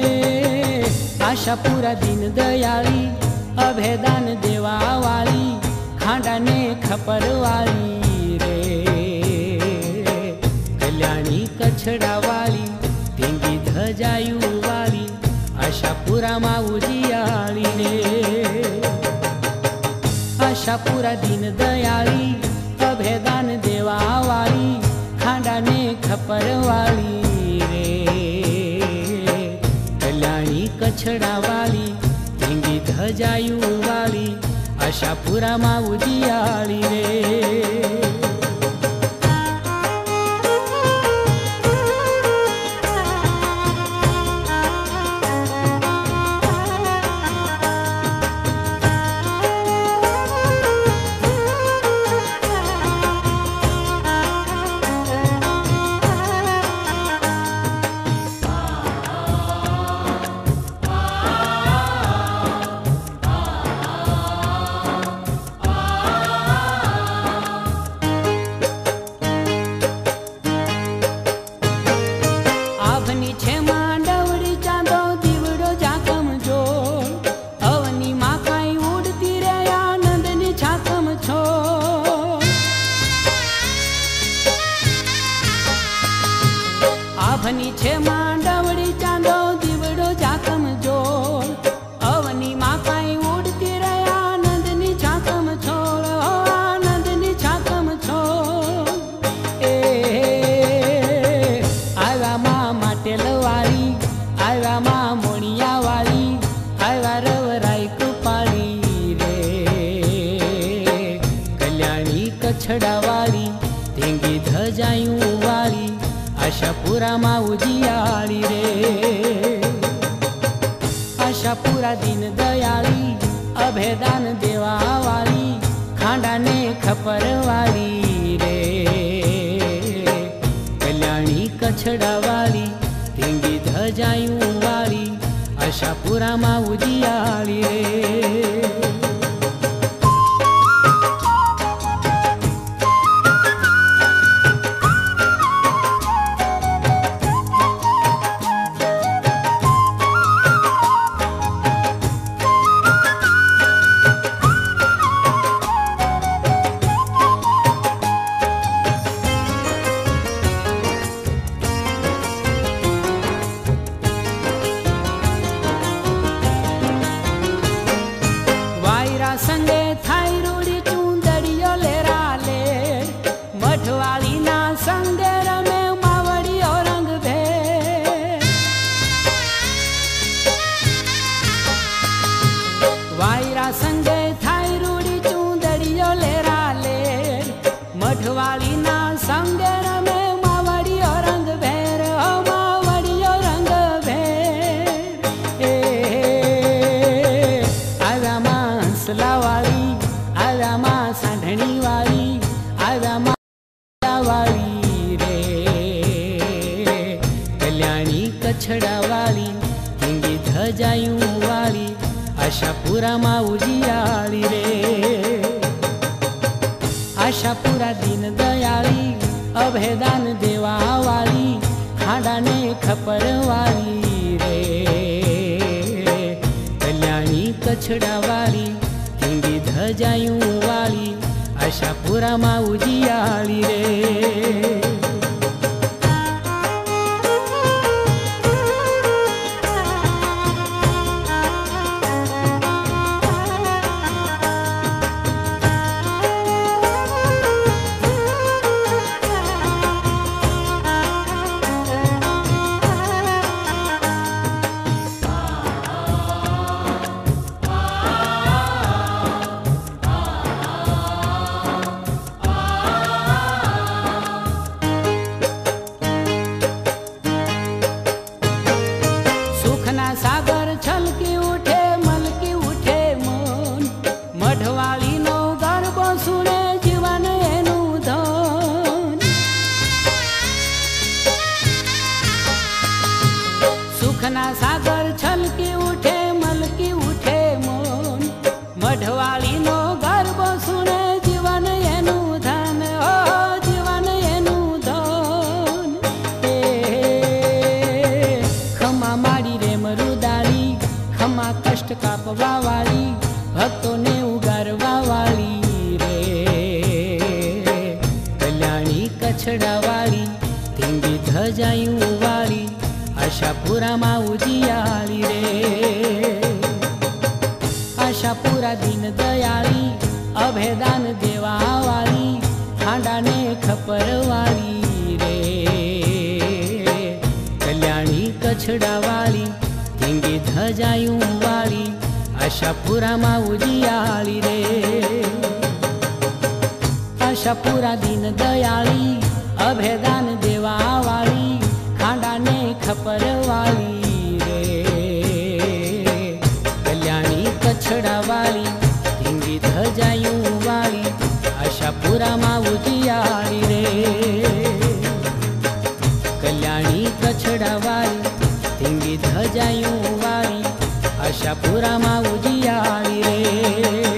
માટે આશા પૂરા દિન દયાળી, અભેદાન દેવા વાળી ખાંડાને ખપર વાળી રે. કલ્યાણી કછડા વાળી ભીંગી ધજાયું વાળી આશાપુરામાં ઉજિયાળી રે. આશાપુરા દિન દયાળી ઢીંગી ધજાયું વાળી આશાપુરામાં ઉજિયાળી રે આભની છે માંડવડી, ચાંદો, દીવડો ચાકમ જો અવની માં કાંઈ ઉડતી રહે, આનંદની છાકમ છોડ આનંદની છાકમ છોડ એ આવ્યામાં માટે લવારી આવ્યામાં માં મોણિયાવાળી, આવ્યા રવરાઈ કૃપાળી રે. કલ્યાણી કછડાવાળી ધીંગી ધજાયું વાળી આશાપુરામાં ઉજિયાળી રે. આશાપુરા દિન દયાળી, અભેદાન દેવાવાળી, ખાંડાને ખપરવાળી રે. કલ્યાણી કછડાવાળી ધીંગી ધજાયું વાળી, આશાપુરામાં ઉજિયાળી રે. આવ્યામાં વાળી રે કલ્યાણી કચ્છડા વાળી ઢીંગી ધજાયું વાળી, આશાપુરામાં ઉજિયાળી રે. આશાપુરા દીન દયાળી, અભેદાન દેવા વાળી ખાંડાને ખપર વાળી રે. કલ્યાણી કચ્છડા વાળી ધજાયું વાળી આશાપુરામાં ઉજિયાળી રે સુખના કછડાવાળી ધીંગી ધજાયું વાળી, આશાપુરામાં ઉજિયાળી રે. આશાપુરા દિન દયાળી, અભેદાન દેવાવાળી, ખાંડાને ખપરવાળી રે. કલ્યાણી કછડાવાળી ધીંગી ધજાયું વાળી, આશાપુરામાં ઉજિયાળી રે. આશાપુરા દિન દયાળી અભેદાન દેવાવાળી, ખાંડાને ખપરવાળી રે. કલ્યાણી કછડાવાળી ધીંગી ધજાયું વાળી આશાપુરામાં ઉજિયાળી રે. કલ્યાણી કછડાવાળી ધીંગી ધજાયું વાળી આશાપુરામાં ઉજિયાળી રે.